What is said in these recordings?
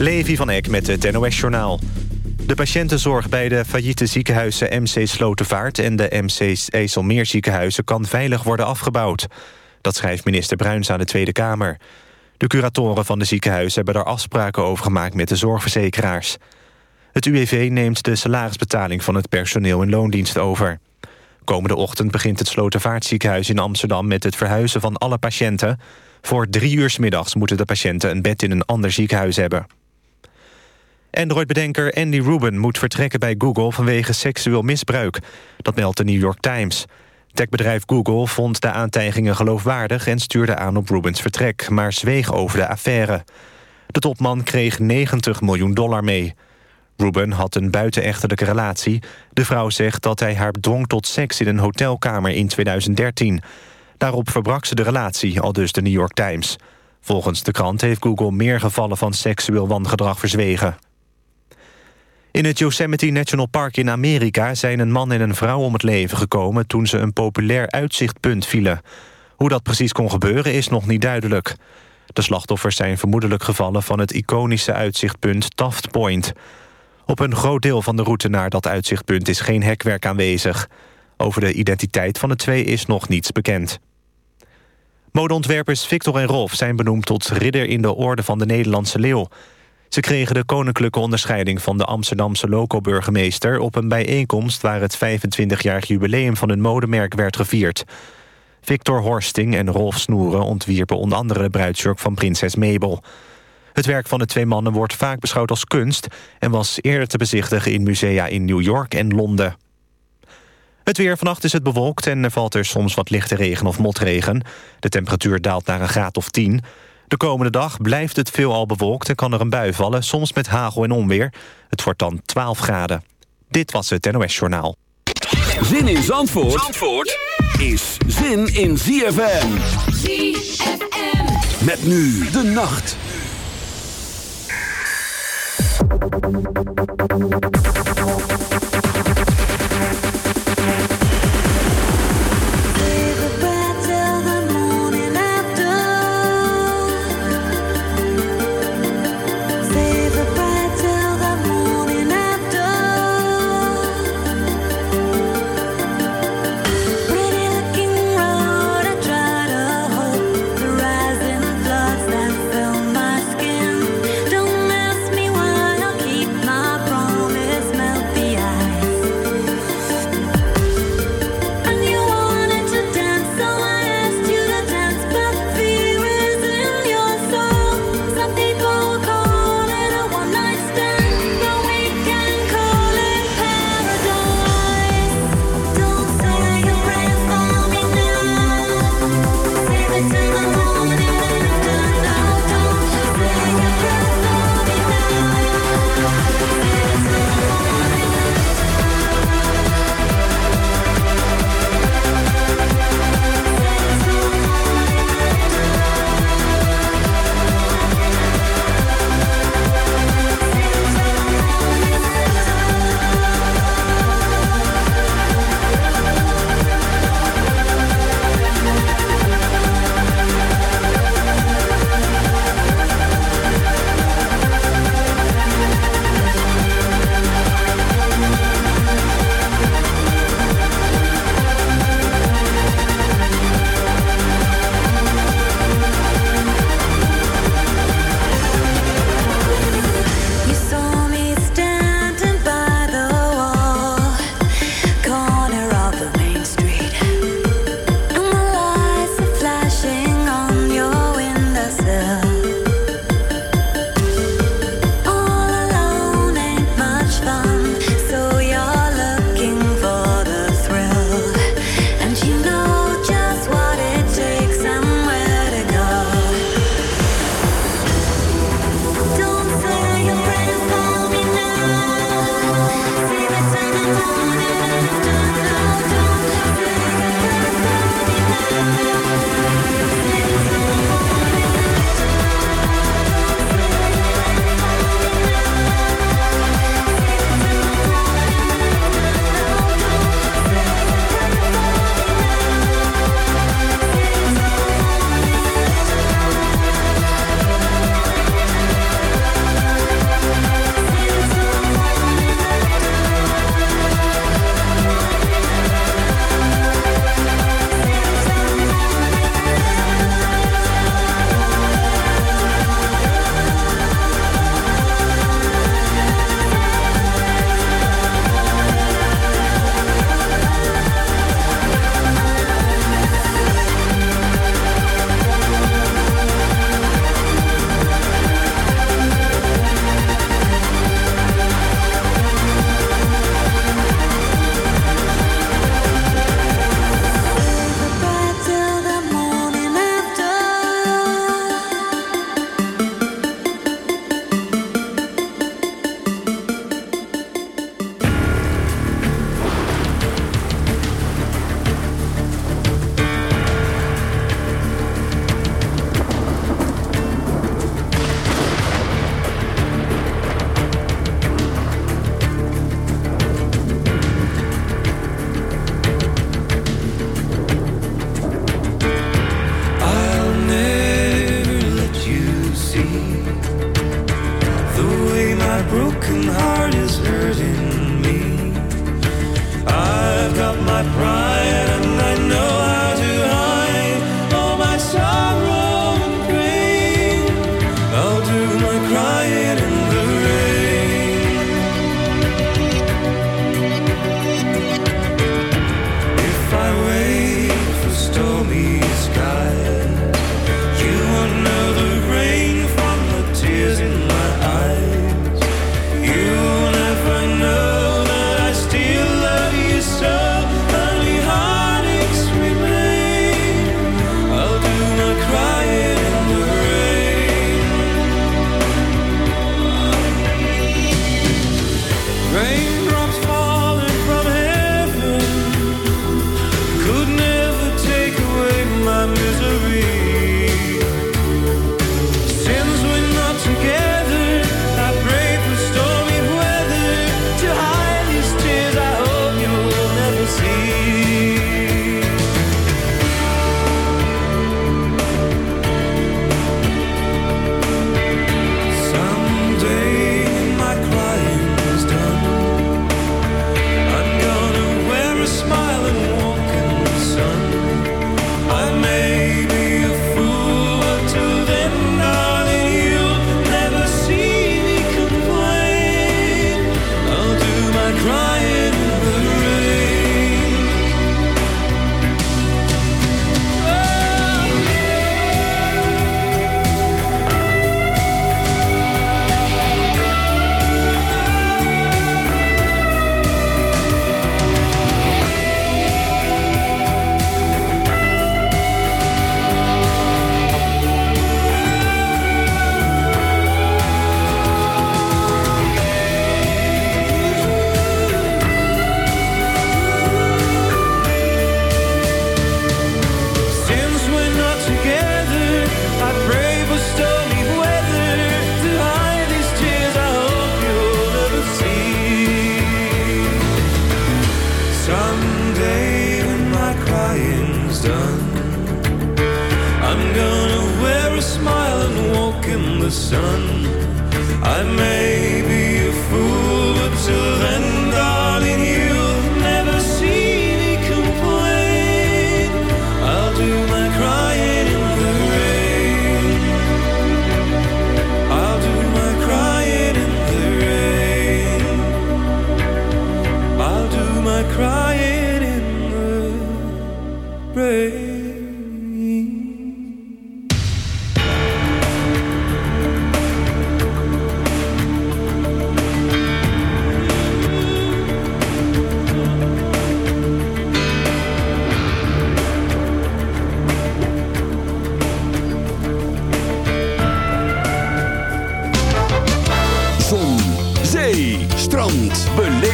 Levi van Eck met het NOS-journaal. De patiëntenzorg bij de failliete ziekenhuizen MC Slotervaart... en de MC Eselmeer ziekenhuizen kan veilig worden afgebouwd. Dat schrijft minister Bruins aan de Tweede Kamer. De curatoren van de ziekenhuizen hebben daar afspraken over gemaakt... met de zorgverzekeraars. Het UWV neemt de salarisbetaling van het personeel in loondienst over. Komende ochtend begint het Slotervaartziekenhuis in Amsterdam... met het verhuizen van alle patiënten. Voor drie uur middags moeten de patiënten een bed in een ander ziekenhuis hebben. Android-bedenker Andy Rubin moet vertrekken bij Google vanwege seksueel misbruik. Dat meldt de New York Times. Techbedrijf Google vond de aantijgingen geloofwaardig... en stuurde aan op Rubins vertrek, maar zweeg over de affaire. De topman kreeg 90 miljoen dollar mee. Ruben had een buitenechtelijke relatie. De vrouw zegt dat hij haar dwong tot seks in een hotelkamer in 2013. Daarop verbrak ze de relatie, al dus de New York Times. Volgens de krant heeft Google meer gevallen van seksueel wangedrag verzwegen. In het Yosemite National Park in Amerika zijn een man en een vrouw om het leven gekomen toen ze een populair uitzichtpunt vielen. Hoe dat precies kon gebeuren is nog niet duidelijk. De slachtoffers zijn vermoedelijk gevallen van het iconische uitzichtpunt Taft Point. Op een groot deel van de route naar dat uitzichtpunt is geen hekwerk aanwezig. Over de identiteit van de twee is nog niets bekend. Modeontwerpers Victor en Rolf zijn benoemd tot ridder in de orde van de Nederlandse leeuw. Ze kregen de koninklijke onderscheiding van de Amsterdamse loco-burgemeester... op een bijeenkomst waar het 25-jarig jubileum van hun modemerk werd gevierd. Victor Horsting en Rolf Snoeren ontwierpen onder andere de bruidsjurk van prinses Mabel. Het werk van de twee mannen wordt vaak beschouwd als kunst... en was eerder te bezichtigen in musea in New York en Londen. Het weer vannacht is het bewolkt en er valt er soms wat lichte regen of motregen. De temperatuur daalt naar een graad of 10. De komende dag blijft het veelal bewolkt en kan er een bui vallen... soms met hagel en onweer. Het wordt dan 12 graden. Dit was het NOS Journaal. Zin in Zandvoort, Zandvoort is zin in ZFM. ZFM. Met nu de nacht.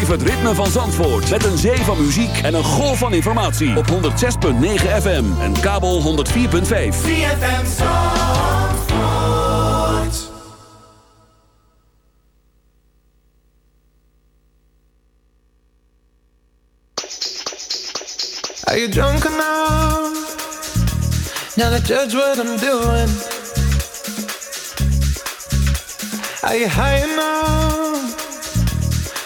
Beleef het ritme van Zandvoort. Met een zee van muziek en een golf van informatie. Op 106.9 FM en kabel 104.5. Are you drunk enough now to judge what I'm doing? Are you high enough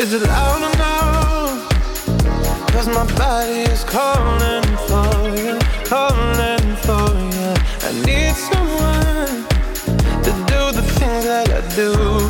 Is it loud enough? Cause my body is calling for you, calling for you. I need someone to do the things that I do.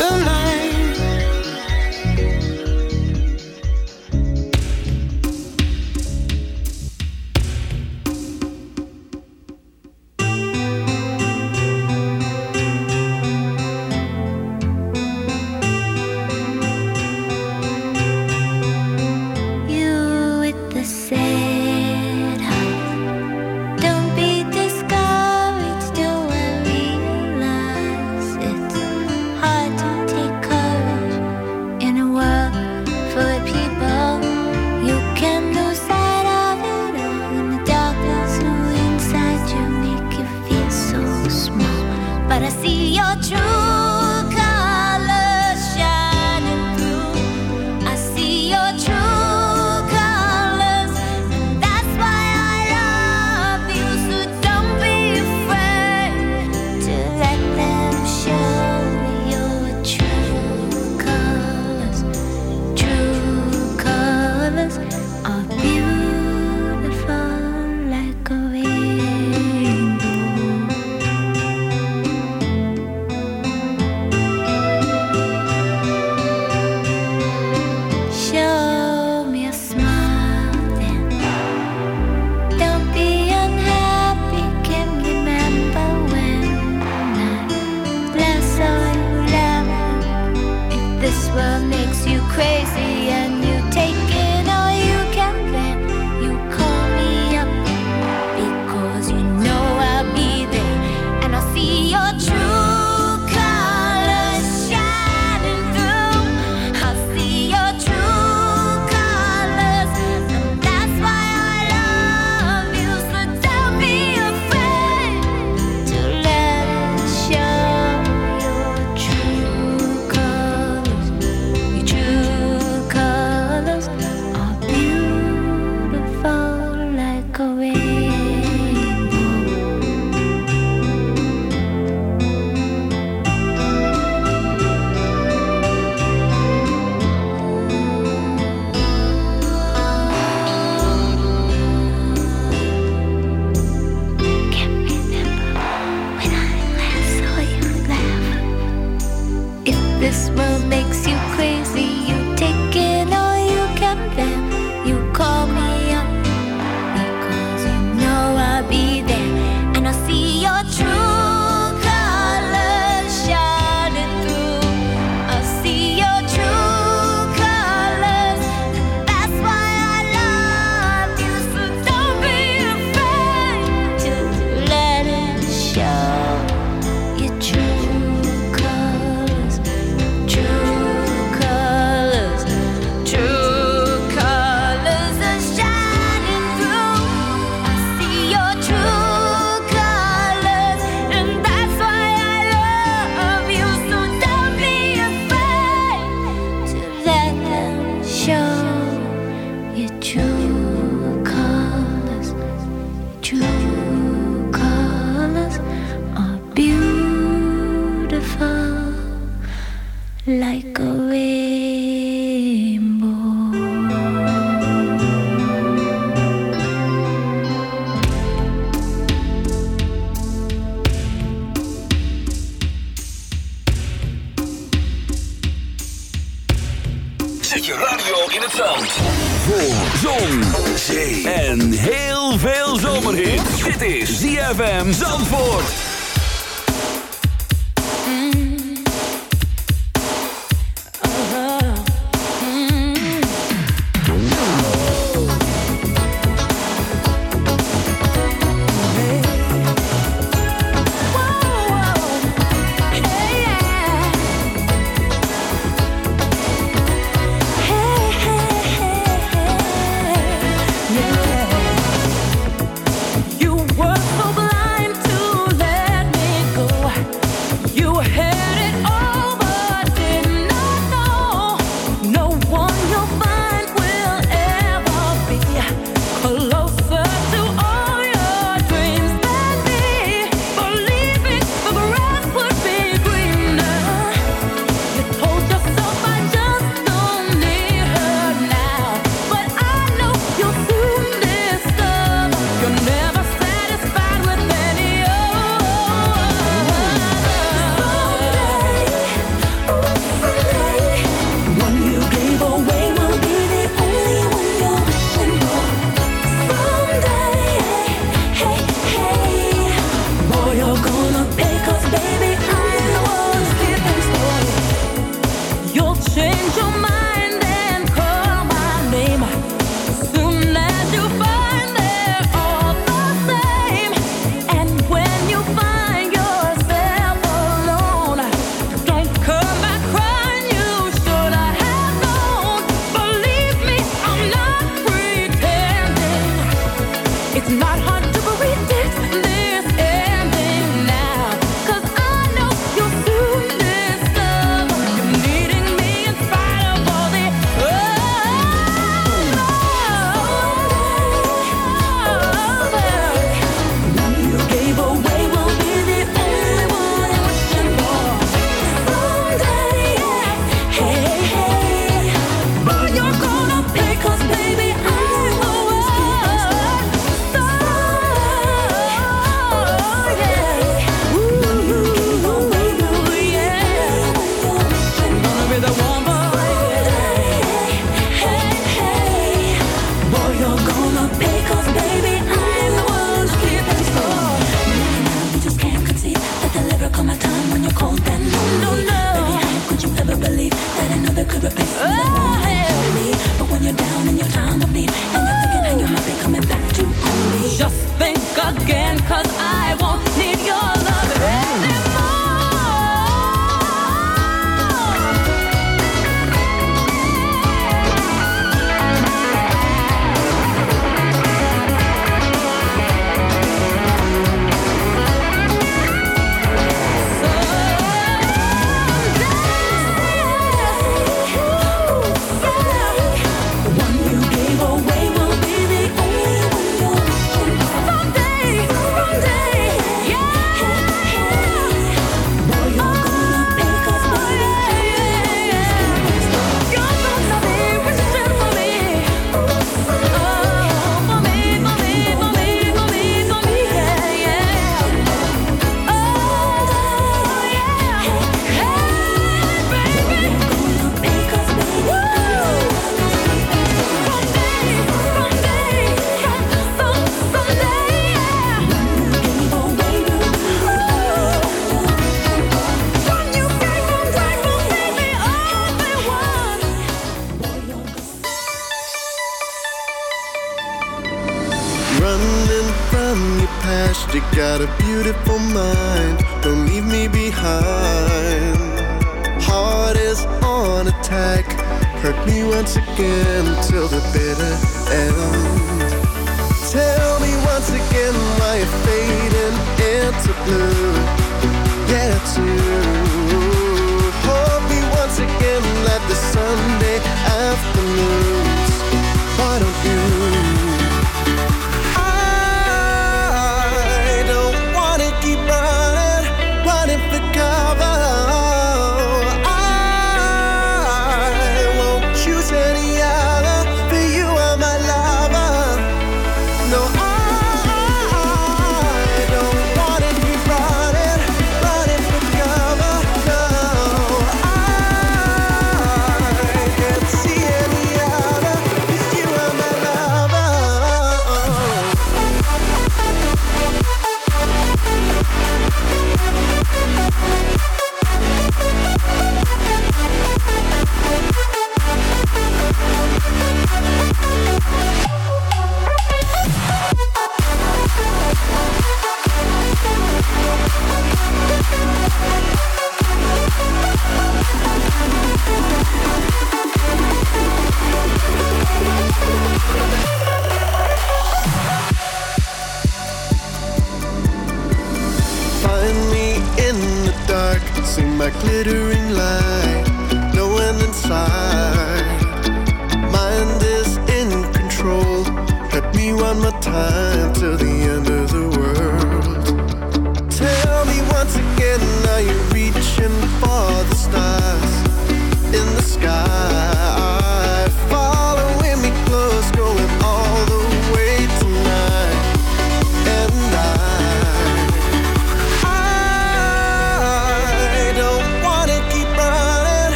You You were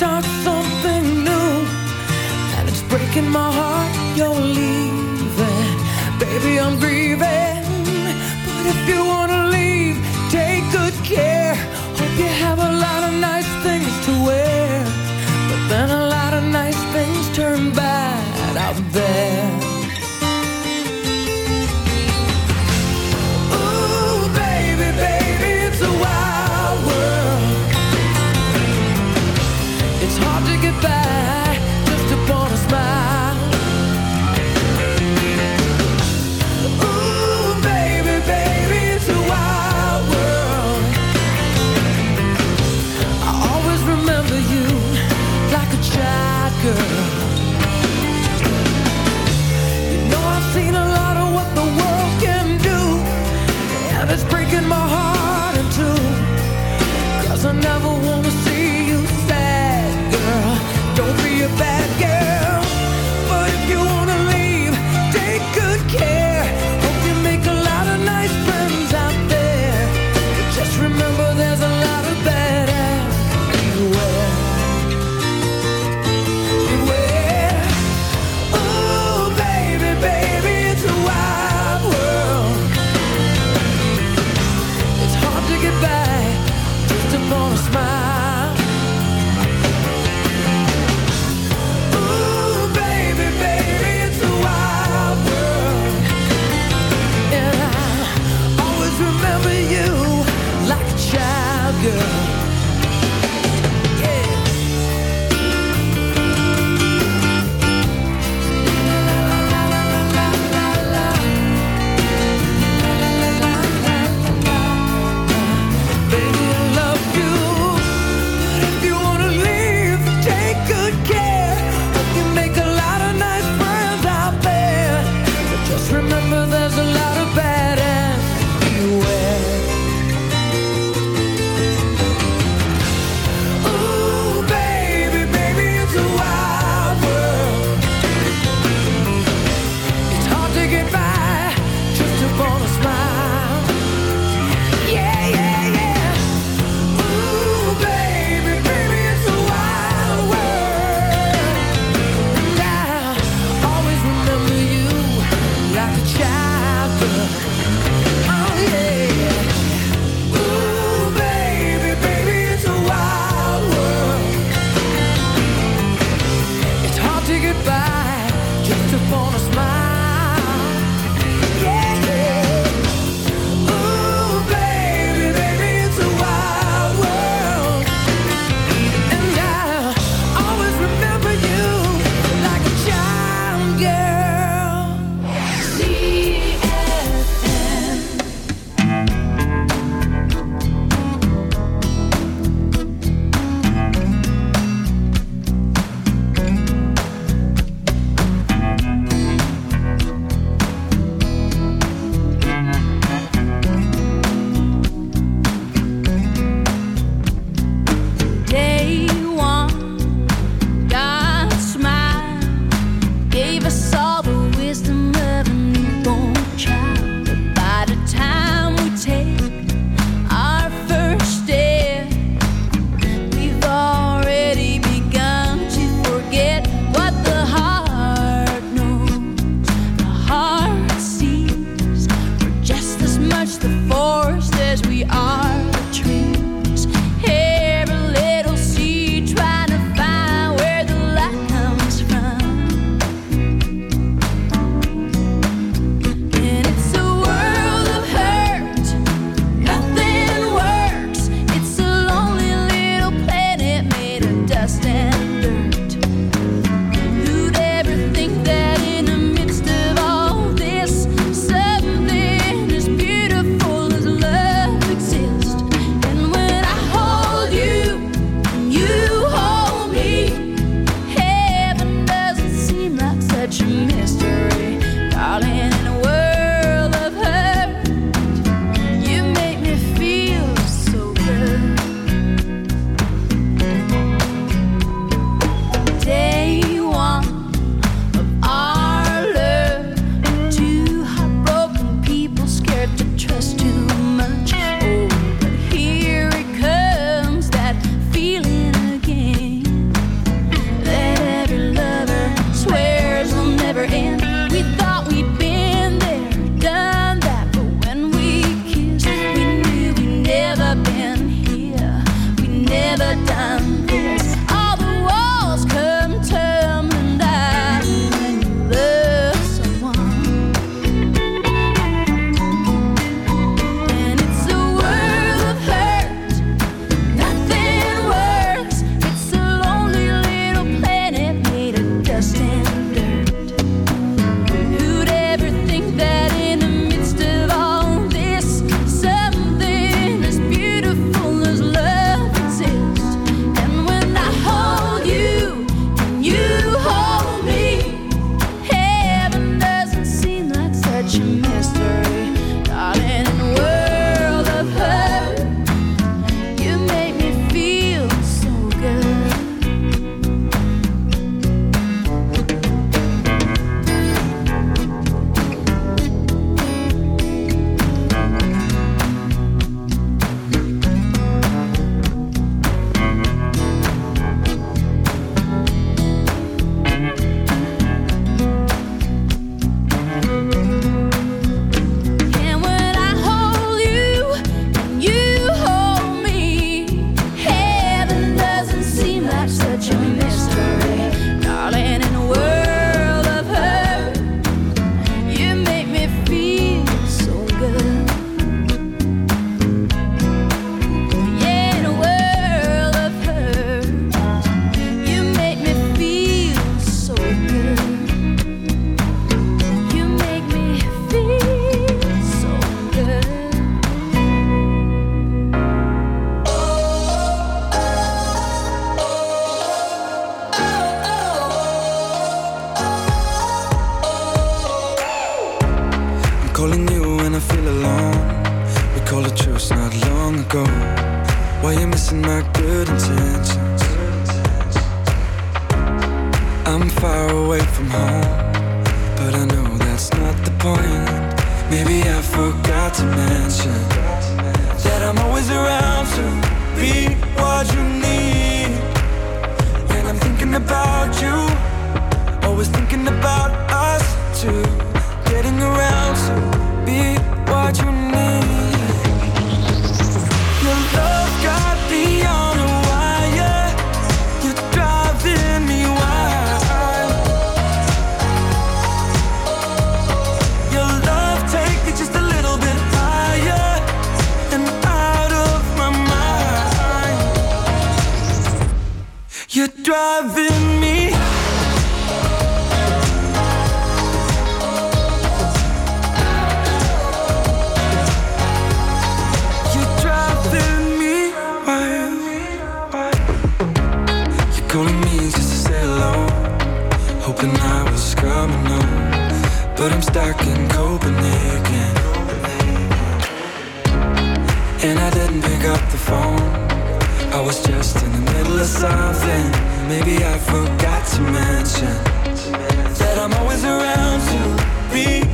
start something new. And it's breaking my heart you're leaving. Baby, I'm grieving. But if you wanna leave, take good care. Hope you have a lot of nice things to wear. But then a lot of nice things turn bad out there. I'm far away from home, but I know that's not the point. Maybe I forgot to mention that I'm always around to be what you need. And I'm thinking about you, always thinking about us two. Getting around to be what you need. Stuck in Copenhagen. And I didn't pick up the phone. I was just in the middle of something. Maybe I forgot to mention that I'm always around to be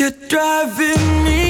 You're driving me.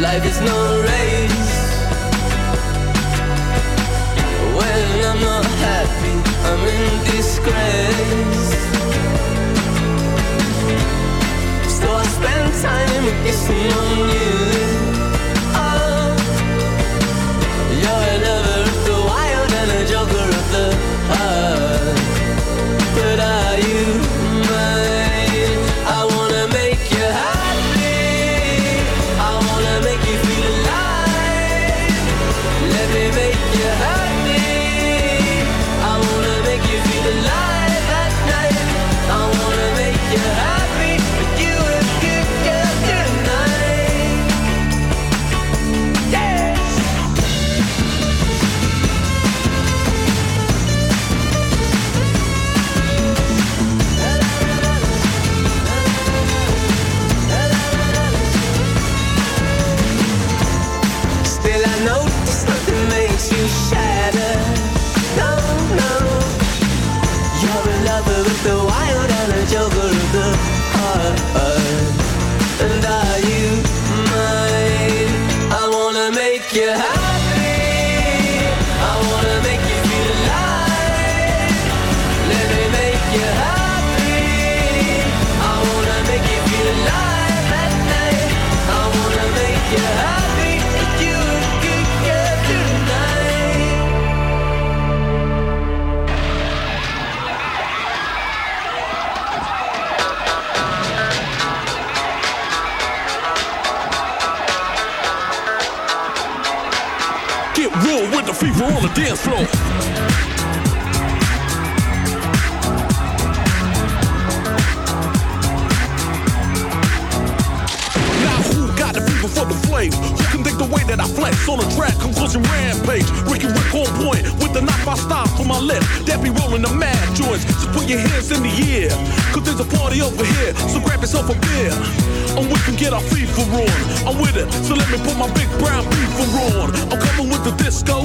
life is no race. When I'm not happy, I'm in disgrace. So I spend time kissing on you. The dance floor. Now who got the fever for the flame? Who can dig the way that I flex on a track? Conclusion rampage. Ricky Rick on point with the knife I stop for my lip. That be rolling the mad joints. So put your hands in the air. Cause there's a party over here. So grab yourself a beer. And we can get our fever on. I'm with it. So let me put my big brown beaver on. I'm coming with the disco.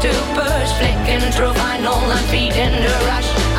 to push. Flicking through vinyl and feeding the rush.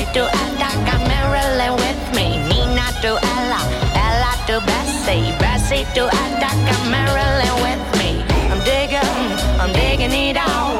Bessie, Bessie to Attica, Marilyn with me. Nina to Ella, Ella to Bessie, Bessie to Attica, Marilyn with me. I'm digging, I'm digging it out.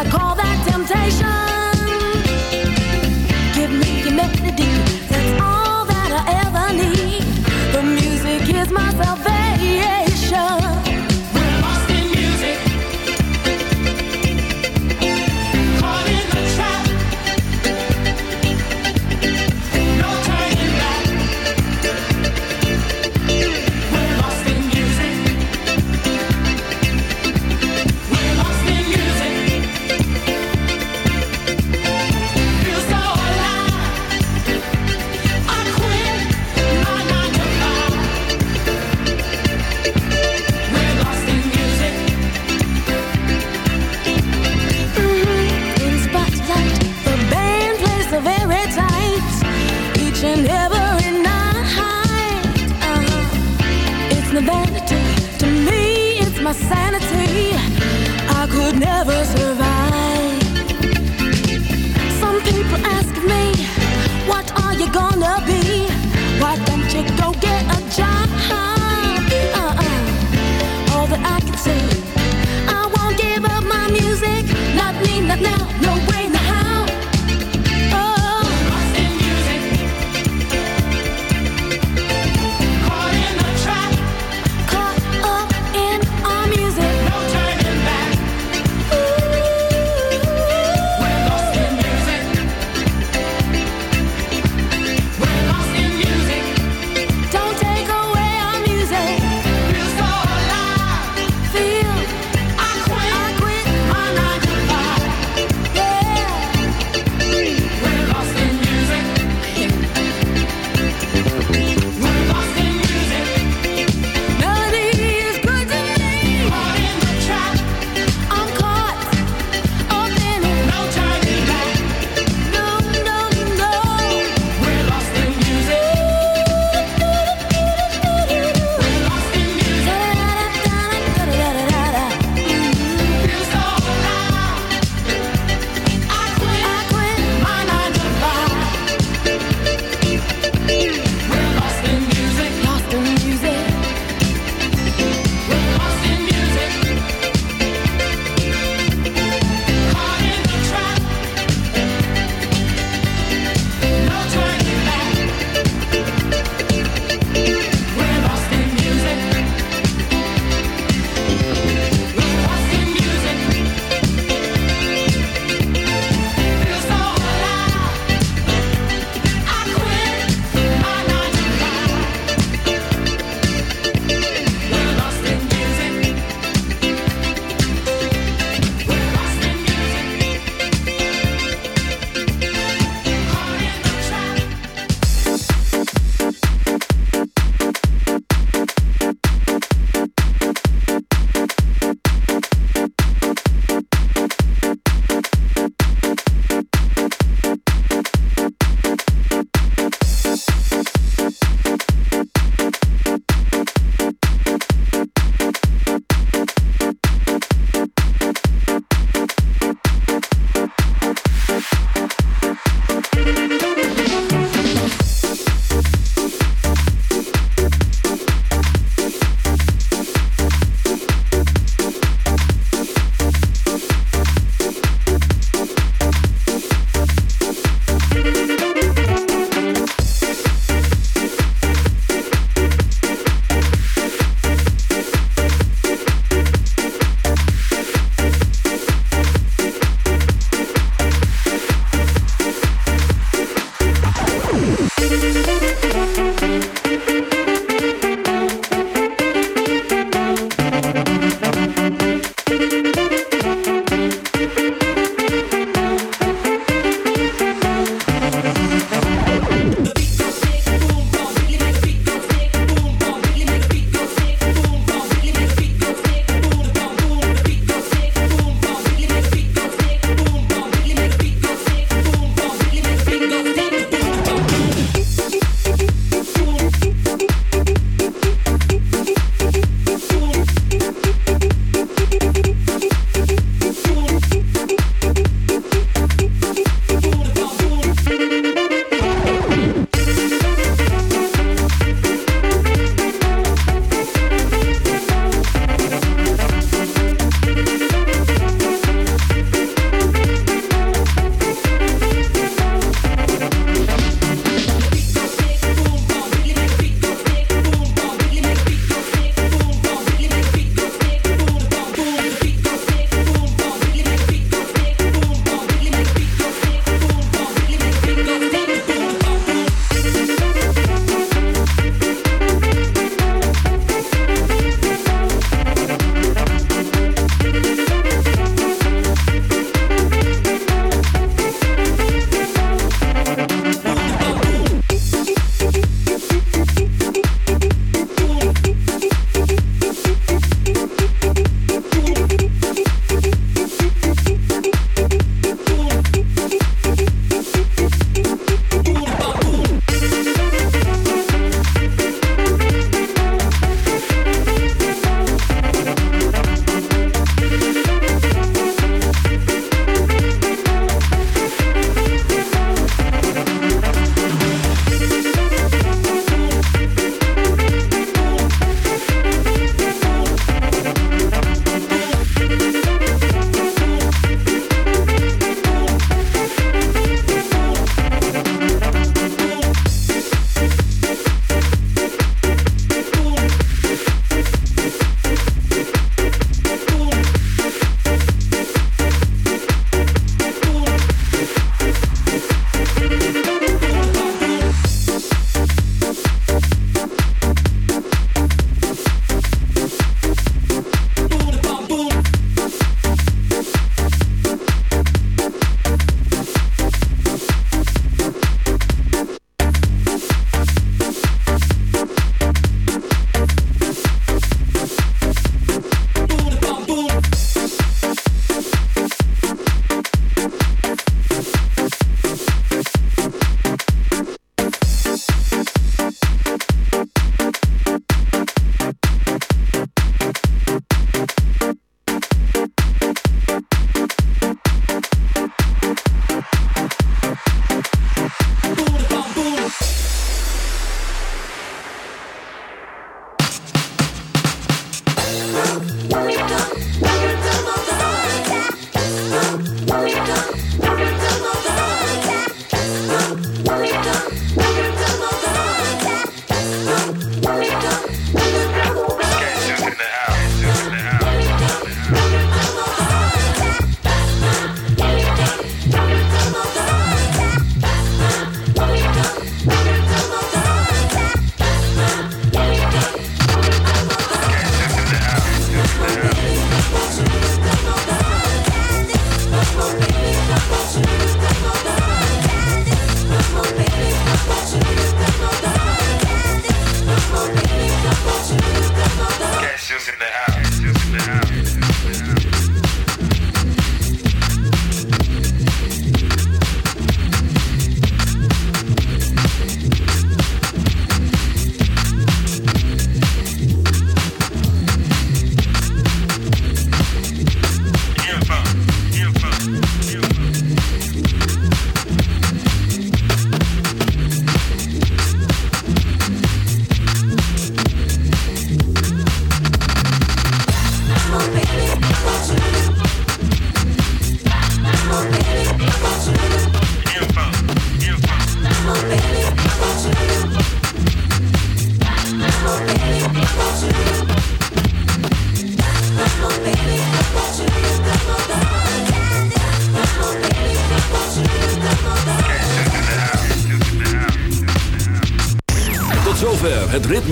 I call that temptation.